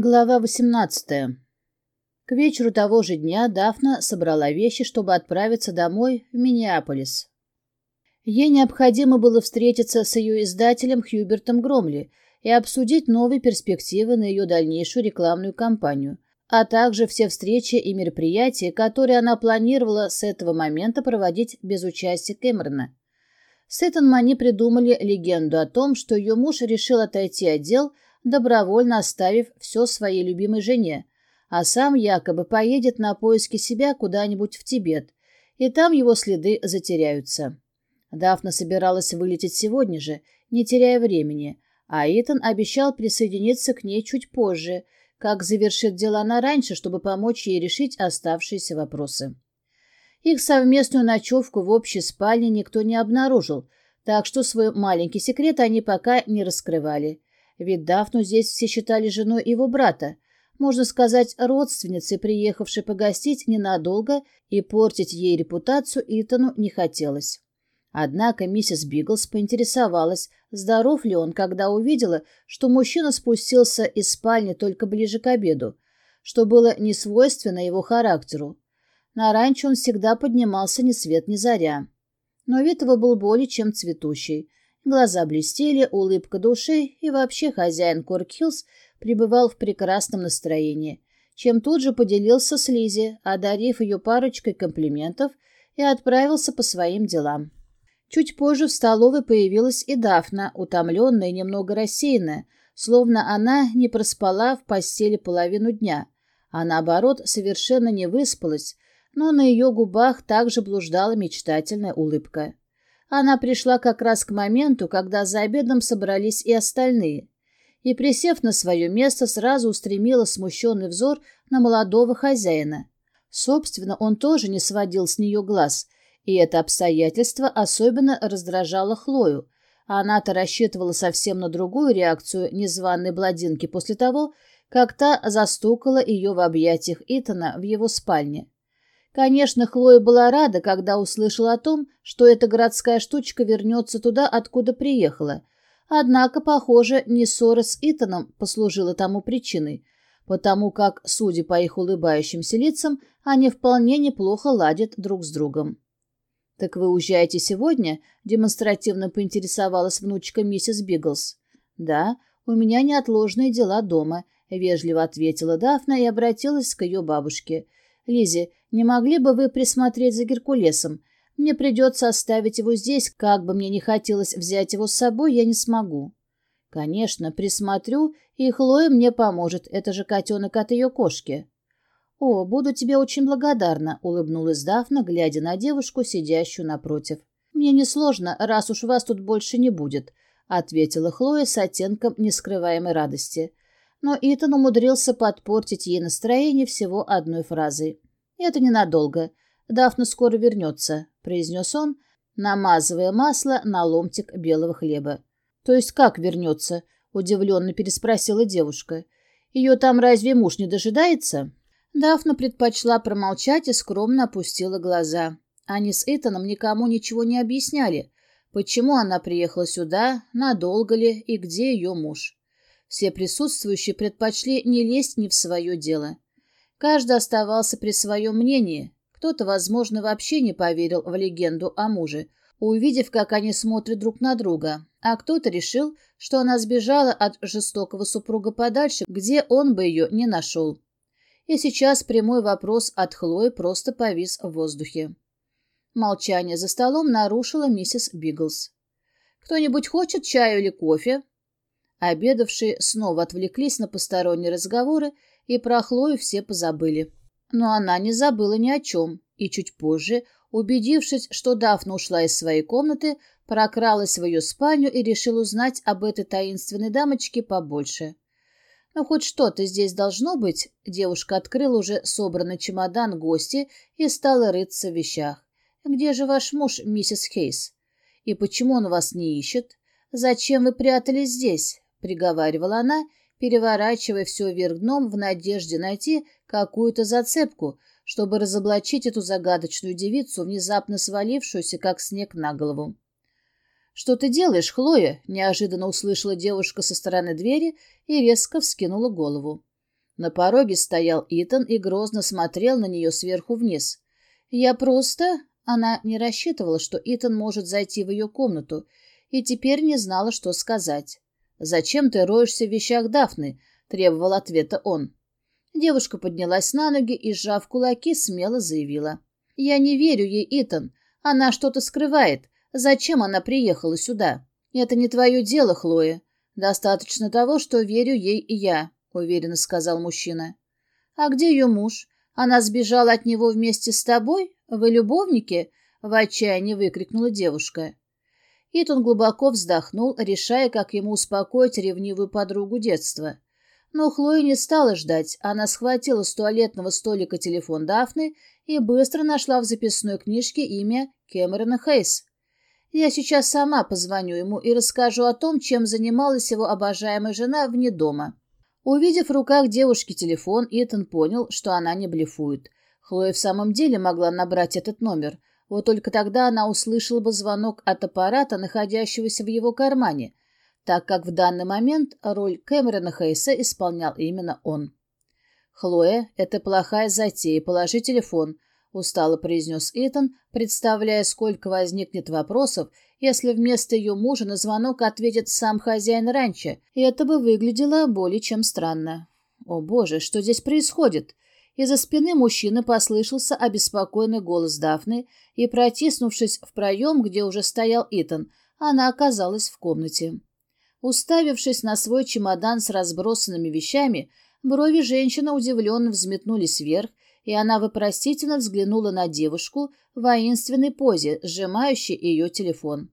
Глава 18. К вечеру того же дня Дафна собрала вещи, чтобы отправиться домой в Миннеаполис. Ей необходимо было встретиться с ее издателем Хьюбертом Громли и обсудить новые перспективы на ее дальнейшую рекламную кампанию, а также все встречи и мероприятия, которые она планировала с этого момента проводить без участия Кэмерона. С Итаном они придумали легенду о том, что ее муж решил отойти от дел – добровольно оставив все своей любимой жене, а сам якобы поедет на поиски себя куда-нибудь в Тибет, и там его следы затеряются. Дафна собиралась вылететь сегодня же, не теряя времени, а Итан обещал присоединиться к ней чуть позже, как завершит дела на раньше, чтобы помочь ей решить оставшиеся вопросы. Их совместную ночевку в общей спальне никто не обнаружил, так что свой маленький секрет они пока не раскрывали. Ведь Дафну здесь все считали женой его брата, можно сказать, родственницей, приехавшей погостить ненадолго, и портить ей репутацию Итану не хотелось. Однако миссис Биглс поинтересовалась, здоров ли он, когда увидела, что мужчина спустился из спальни только ближе к обеду, что было не свойственно его характеру. На ранчо он всегда поднимался ни свет ни заря. Но вид его был более чем цветущий. Глаза блестели, улыбка души, и вообще хозяин Коркхиллз пребывал в прекрасном настроении, чем тут же поделился с Лизи, одарив ее парочкой комплиментов и отправился по своим делам. Чуть позже в столовой появилась и Дафна, утомленная и немного рассеянная, словно она не проспала в постели половину дня, а наоборот совершенно не выспалась, но на ее губах также блуждала мечтательная улыбка. Она пришла как раз к моменту, когда за обедом собрались и остальные, и, присев на свое место, сразу устремила смущенный взор на молодого хозяина. Собственно, он тоже не сводил с нее глаз, и это обстоятельство особенно раздражало Хлою. Она-то рассчитывала совсем на другую реакцию незваной бладинки после того, как та застукала ее в объятиях Итана в его спальне. Конечно, Хлоя была рада, когда услышала о том, что эта городская штучка вернется туда, откуда приехала. Однако, похоже, не ссора с Итаном послужила тому причиной, потому как, судя по их улыбающимся лицам, они вполне неплохо ладят друг с другом. «Так вы уезжаете сегодня?» — демонстративно поинтересовалась внучка миссис Биглс. «Да, у меня неотложные дела дома», — вежливо ответила Дафна и обратилась к ее бабушке — Лизи, не могли бы вы присмотреть за Геркулесом? Мне придется оставить его здесь, как бы мне не хотелось взять его с собой, я не смогу. Конечно, присмотрю, и Хлоя мне поможет, это же котенок от ее кошки. О, буду тебе очень благодарна, улыбнулась Дафна, глядя на девушку, сидящую напротив. Мне несложно, раз уж вас тут больше не будет, ответила Хлоя с оттенком нескрываемой радости но Итан умудрился подпортить ей настроение всего одной фразой. «Это ненадолго. Дафна скоро вернется», — произнес он, намазывая масло на ломтик белого хлеба. «То есть как вернется?» — удивленно переспросила девушка. «Ее там разве муж не дожидается?» Дафна предпочла промолчать и скромно опустила глаза. Они с Итаном никому ничего не объясняли, почему она приехала сюда, надолго ли и где ее муж. Все присутствующие предпочли не лезть ни в свое дело. Каждый оставался при своем мнении. Кто-то, возможно, вообще не поверил в легенду о муже, увидев, как они смотрят друг на друга, а кто-то решил, что она сбежала от жестокого супруга подальше, где он бы ее не нашел. И сейчас прямой вопрос от Хлои просто повис в воздухе. Молчание за столом нарушила миссис Биглс. «Кто-нибудь хочет чаю или кофе?» Обедавшие снова отвлеклись на посторонние разговоры, и про Хлою все позабыли. Но она не забыла ни о чем, и чуть позже, убедившись, что Дафна ушла из своей комнаты, прокралась в ее спальню и решила узнать об этой таинственной дамочке побольше. «Ну, хоть что-то здесь должно быть», — девушка открыла уже собранный чемодан гости и стала рыться в вещах. «Где же ваш муж, миссис Хейс? И почему он вас не ищет? Зачем вы прятались здесь? — приговаривала она, переворачивая все вверх дном в надежде найти какую-то зацепку, чтобы разоблачить эту загадочную девицу, внезапно свалившуюся, как снег на голову. «Что ты делаешь, Хлоя?» — неожиданно услышала девушка со стороны двери и резко вскинула голову. На пороге стоял Итан и грозно смотрел на нее сверху вниз. «Я просто...» Она не рассчитывала, что Итан может зайти в ее комнату, и теперь не знала, что сказать. «Зачем ты роешься в вещах Дафны?» — требовал ответа он. Девушка поднялась на ноги и, сжав кулаки, смело заявила. «Я не верю ей, Итан. Она что-то скрывает. Зачем она приехала сюда? Это не твое дело, Хлоя. Достаточно того, что верю ей и я», — уверенно сказал мужчина. «А где ее муж? Она сбежала от него вместе с тобой? Вы любовники?» — в отчаянии выкрикнула девушка. Итан глубоко вздохнул, решая, как ему успокоить ревнивую подругу детства. Но Хлоя не стала ждать. Она схватила с туалетного столика телефон Дафны и быстро нашла в записной книжке имя Кэмерона Хейс. Я сейчас сама позвоню ему и расскажу о том, чем занималась его обожаемая жена вне дома. Увидев в руках девушки телефон, Итан понял, что она не блефует. Хлоя в самом деле могла набрать этот номер. Вот только тогда она услышала бы звонок от аппарата, находящегося в его кармане, так как в данный момент роль Кэмерона Хейса исполнял именно он. «Хлоя, это плохая затея, положи телефон», — устало произнес Итан, представляя, сколько возникнет вопросов, если вместо ее мужа на звонок ответит сам хозяин ранчо, и это бы выглядело более чем странно. «О боже, что здесь происходит?» Из-за спины мужчины послышался обеспокоенный голос Дафны, и, протиснувшись в проем, где уже стоял Итан, она оказалась в комнате. Уставившись на свой чемодан с разбросанными вещами, брови женщины удивленно взметнулись вверх, и она вопросительно взглянула на девушку в воинственной позе, сжимающей ее телефон.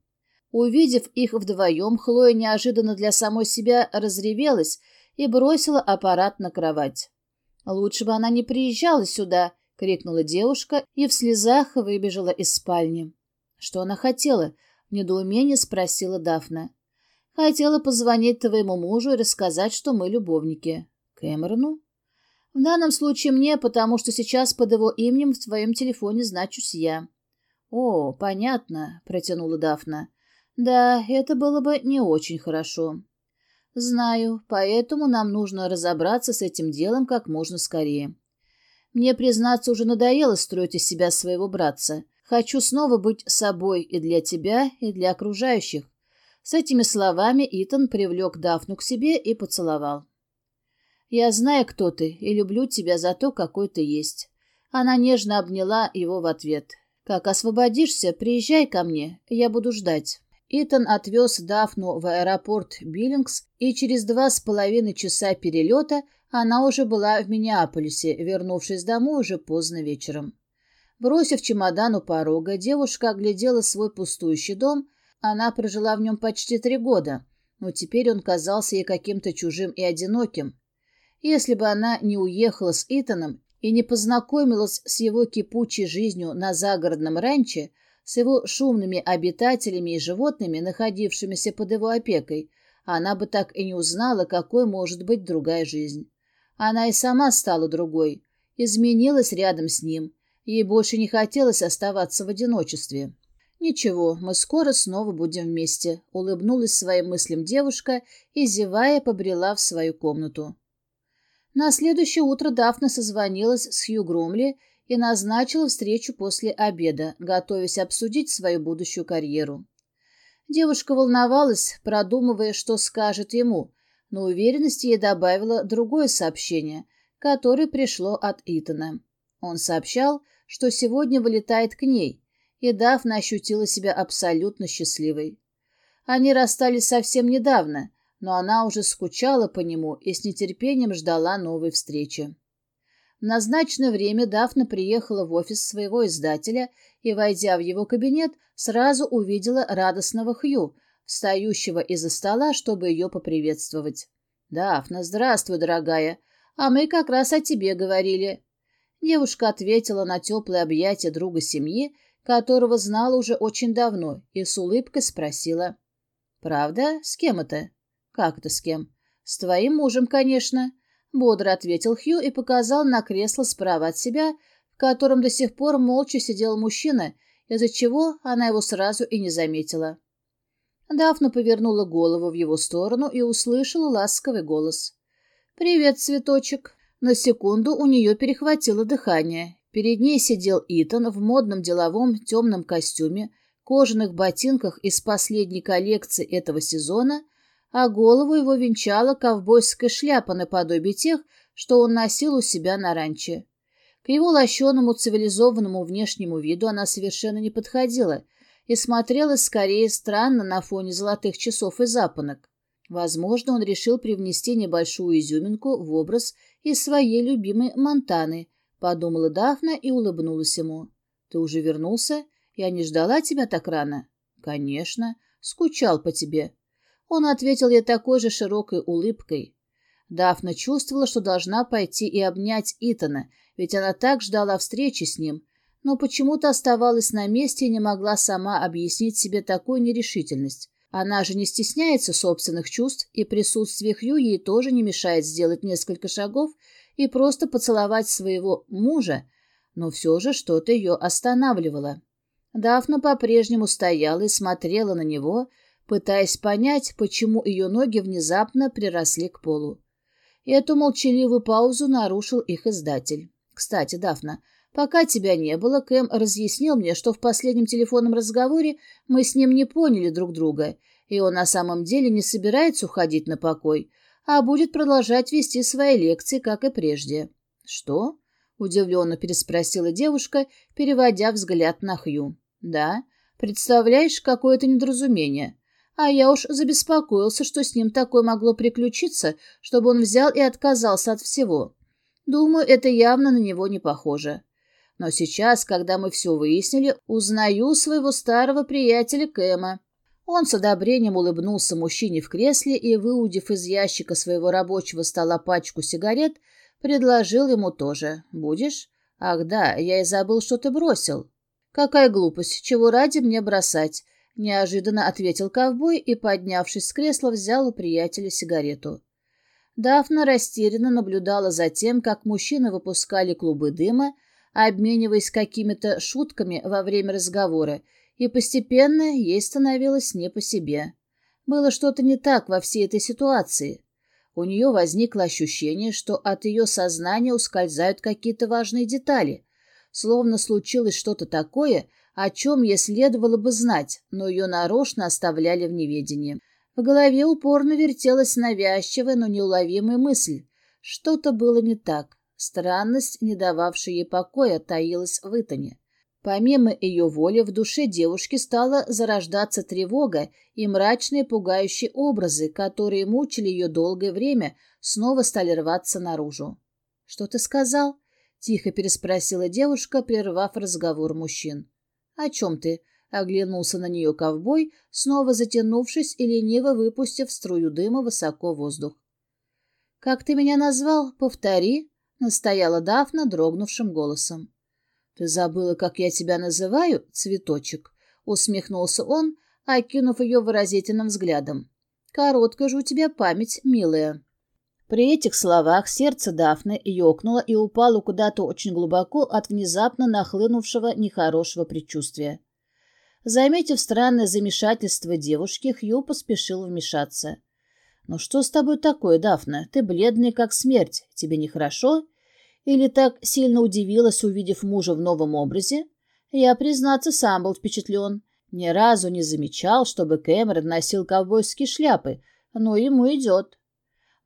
Увидев их вдвоем, Хлоя неожиданно для самой себя разревелась и бросила аппарат на кровать. «Лучше бы она не приезжала сюда!» — крикнула девушка и в слезах выбежала из спальни. «Что она хотела?» — в недоумении спросила Дафна. «Хотела позвонить твоему мужу и рассказать, что мы любовники». «Кэмерону?» «В данном случае мне, потому что сейчас под его именем в твоем телефоне значусь я». «О, понятно», — протянула Дафна. «Да, это было бы не очень хорошо». «Знаю, поэтому нам нужно разобраться с этим делом как можно скорее. Мне, признаться, уже надоело строить из себя своего братца. Хочу снова быть собой и для тебя, и для окружающих». С этими словами Итан привлек Дафну к себе и поцеловал. «Я знаю, кто ты, и люблю тебя за то, какой ты есть». Она нежно обняла его в ответ. «Как освободишься, приезжай ко мне, я буду ждать». Итан отвез Дафну в аэропорт Биллингс, и через два с половиной часа перелета она уже была в Миннеаполисе, вернувшись домой уже поздно вечером. Бросив чемодан у порога, девушка оглядела свой пустующий дом. Она прожила в нем почти три года, но теперь он казался ей каким-то чужим и одиноким. Если бы она не уехала с Итаном и не познакомилась с его кипучей жизнью на загородном ранче, с его шумными обитателями и животными, находившимися под его опекой, она бы так и не узнала, какой может быть другая жизнь. Она и сама стала другой, изменилась рядом с ним, ей больше не хотелось оставаться в одиночестве. «Ничего, мы скоро снова будем вместе», — улыбнулась своим мыслям девушка и, зевая, побрела в свою комнату. На следующее утро Дафна созвонилась с Хью Громли и назначила встречу после обеда, готовясь обсудить свою будущую карьеру. Девушка волновалась, продумывая, что скажет ему, но уверенности ей добавило другое сообщение, которое пришло от Итана. Он сообщал, что сегодня вылетает к ней, и Дафна ощутила себя абсолютно счастливой. Они расстались совсем недавно, но она уже скучала по нему и с нетерпением ждала новой встречи. В назначенное время Дафна приехала в офис своего издателя и, войдя в его кабинет, сразу увидела радостного Хью, встающего из-за стола, чтобы ее поприветствовать. «Дафна, здравствуй, дорогая. А мы как раз о тебе говорили». Девушка ответила на теплое объятие друга семьи, которого знала уже очень давно, и с улыбкой спросила. «Правда? С кем это?» «Как это с кем?» «С твоим мужем, конечно». Бодро ответил Хью и показал на кресло справа от себя, в котором до сих пор молча сидел мужчина, из-за чего она его сразу и не заметила. Дафна повернула голову в его сторону и услышала ласковый голос. «Привет, цветочек. На секунду у нее перехватило дыхание. Перед ней сидел Итан в модном деловом темном костюме, кожаных ботинках из последней коллекции этого сезона, а голову его венчала ковбойская шляпа наподобие тех, что он носил у себя на ранче. К его лощеному цивилизованному внешнему виду она совершенно не подходила и смотрелась скорее странно на фоне золотых часов и запонок. Возможно, он решил привнести небольшую изюминку в образ из своей любимой Монтаны, подумала Дафна и улыбнулась ему. «Ты уже вернулся? Я не ждала тебя так рано?» «Конечно. Скучал по тебе». Он ответил ей такой же широкой улыбкой. Дафна чувствовала, что должна пойти и обнять Итана, ведь она так ждала встречи с ним, но почему-то оставалась на месте и не могла сама объяснить себе такую нерешительность. Она же не стесняется собственных чувств, и присутствие Хью ей тоже не мешает сделать несколько шагов и просто поцеловать своего мужа, но все же что-то ее останавливало. Дафна по-прежнему стояла и смотрела на него, пытаясь понять, почему ее ноги внезапно приросли к полу. Эту молчаливую паузу нарушил их издатель. «Кстати, Дафна, пока тебя не было, Кэм разъяснил мне, что в последнем телефонном разговоре мы с ним не поняли друг друга, и он на самом деле не собирается уходить на покой, а будет продолжать вести свои лекции, как и прежде. «Что?» — удивленно переспросила девушка, переводя взгляд на Хью. «Да. Представляешь, какое-то недоразумение. А я уж забеспокоился, что с ним такое могло приключиться, чтобы он взял и отказался от всего. Думаю, это явно на него не похоже. Но сейчас, когда мы все выяснили, узнаю своего старого приятеля Кэма. Он с одобрением улыбнулся мужчине в кресле и, выудив из ящика своего рабочего стола пачку сигарет, предложил ему тоже. «Будешь?» «Ах да, я и забыл, что ты бросил». «Какая глупость! Чего ради мне бросать?» — неожиданно ответил ковбой и, поднявшись с кресла, взял у приятеля сигарету. Дафна растерянно наблюдала за тем, как мужчины выпускали клубы дыма, обмениваясь какими-то шутками во время разговора, и постепенно ей становилось не по себе. Было что-то не так во всей этой ситуации. У нее возникло ощущение, что от ее сознания ускользают какие-то важные детали, словно случилось что-то такое, о чем ей следовало бы знать, но ее нарочно оставляли в неведении. В голове упорно вертелась навязчивая, но неуловимая мысль. Что-то было не так. Странность, не дававшая ей покоя, таилась в Итане. Помимо ее воли в душе девушки стала зарождаться тревога и мрачные пугающие образы, которые мучили ее долгое время, снова стали рваться наружу. — Что ты сказал? — тихо переспросила девушка, прервав разговор мужчин. — О чем ты? — оглянулся на нее ковбой, снова затянувшись и лениво выпустив струю дыма высоко в воздух. — Как ты меня назвал? Повтори, — настояла Дафна дрогнувшим голосом. «Ты забыла, как я тебя называю, цветочек?» — усмехнулся он, окинув ее выразительным взглядом. «Короткая же у тебя память, милая». При этих словах сердце Дафны ёкнуло и упало куда-то очень глубоко от внезапно нахлынувшего нехорошего предчувствия. Заметив странное замешательство девушки, Хью поспешил вмешаться. «Ну что с тобой такое, Дафна? Ты бледная, как смерть. Тебе нехорошо?» Или так сильно удивилась, увидев мужа в новом образе? Я, признаться, сам был впечатлен. Ни разу не замечал, чтобы Кэмерон носил ковбойские шляпы, но ему идет.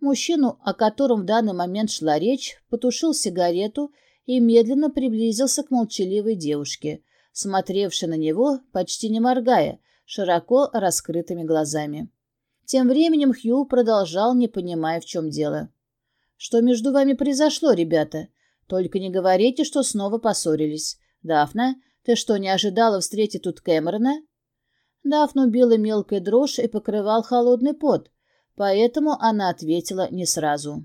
Мужчину, о котором в данный момент шла речь, потушил сигарету и медленно приблизился к молчаливой девушке, смотревшей на него, почти не моргая, широко раскрытыми глазами. Тем временем Хью продолжал, не понимая, в чем дело. Что между вами произошло, ребята? Только не говорите, что снова поссорились. Дафна, ты что, не ожидала встретить тут Кэмерона?» Дафну била мелкая дрожь и покрывал холодный пот, поэтому она ответила не сразу.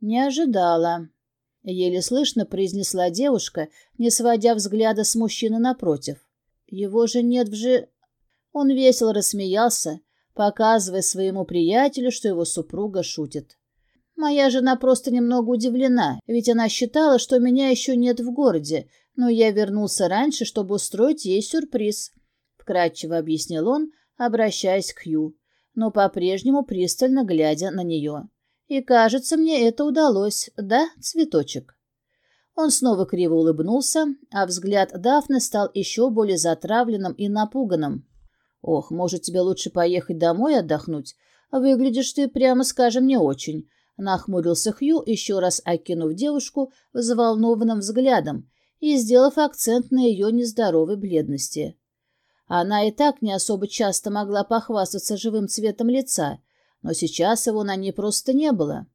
«Не ожидала», — еле слышно произнесла девушка, не сводя взгляда с мужчины напротив. «Его же нет в же...» Он весело рассмеялся, показывая своему приятелю, что его супруга шутит. Моя жена просто немного удивлена, ведь она считала, что меня еще нет в городе, но я вернулся раньше, чтобы устроить ей сюрприз. Вкратчиво объяснил он, обращаясь к Хью, но по-прежнему пристально глядя на нее. И, кажется, мне это удалось, да, цветочек?» Он снова криво улыбнулся, а взгляд Дафны стал еще более затравленным и напуганным. «Ох, может, тебе лучше поехать домой отдохнуть? Выглядишь ты, прямо скажем, не очень», — нахмурился Хью, еще раз окинув девушку взволнованным взглядом и сделав акцент на ее нездоровой бледности. Она и так не особо часто могла похвастаться живым цветом лица, но сейчас его на ней просто не было.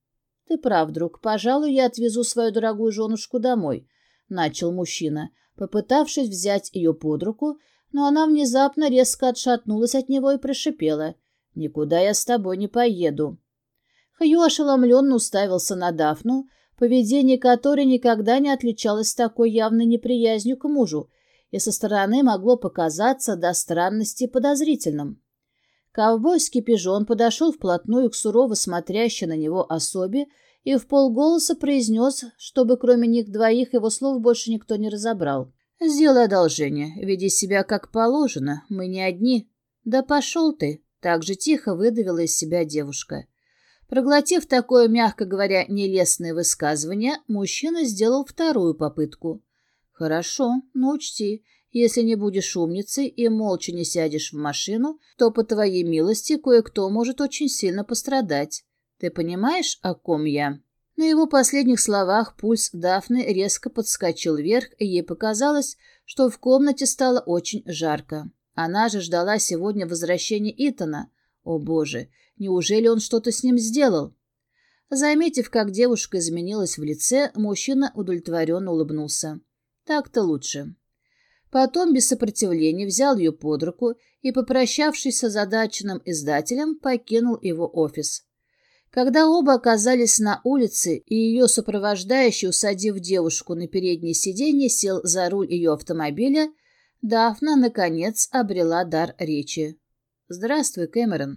«Ты прав, друг. Пожалуй, я отвезу свою дорогую женушку домой», — начал мужчина, попытавшись взять ее под руку, но она внезапно резко отшатнулась от него и прошипела. «Никуда я с тобой не поеду». Хью ошеломленно уставился на Дафну, поведение которой никогда не отличалось такой явной неприязнью к мужу, и со стороны могло показаться до странности подозрительным. Ковбойский пижон подошел вплотную к сурово смотрящей на него особе и в полголоса произнес, чтобы кроме них двоих его слов больше никто не разобрал. «Сделай одолжение, веди себя как положено, мы не одни». «Да пошел ты!» — так же тихо выдавила из себя девушка. Проглотив такое, мягко говоря, нелестное высказывание, мужчина сделал вторую попытку. «Хорошо, но учти, если не будешь умницей и молча не сядешь в машину, то, по твоей милости, кое-кто может очень сильно пострадать. Ты понимаешь, о ком я?» На его последних словах пульс Дафны резко подскочил вверх, и ей показалось, что в комнате стало очень жарко. Она же ждала сегодня возвращения Итана. О боже, неужели он что-то с ним сделал? Заметив, как девушка изменилась в лице, мужчина удовлетворенно улыбнулся. Так-то лучше. Потом без сопротивления взял ее под руку и, попрощавшись с озадаченным издателем, покинул его офис. Когда оба оказались на улице, и ее сопровождающий, усадив девушку на переднее сиденье, сел за руль ее автомобиля, Дафна, наконец, обрела дар речи. «Здравствуй, Кэмерон».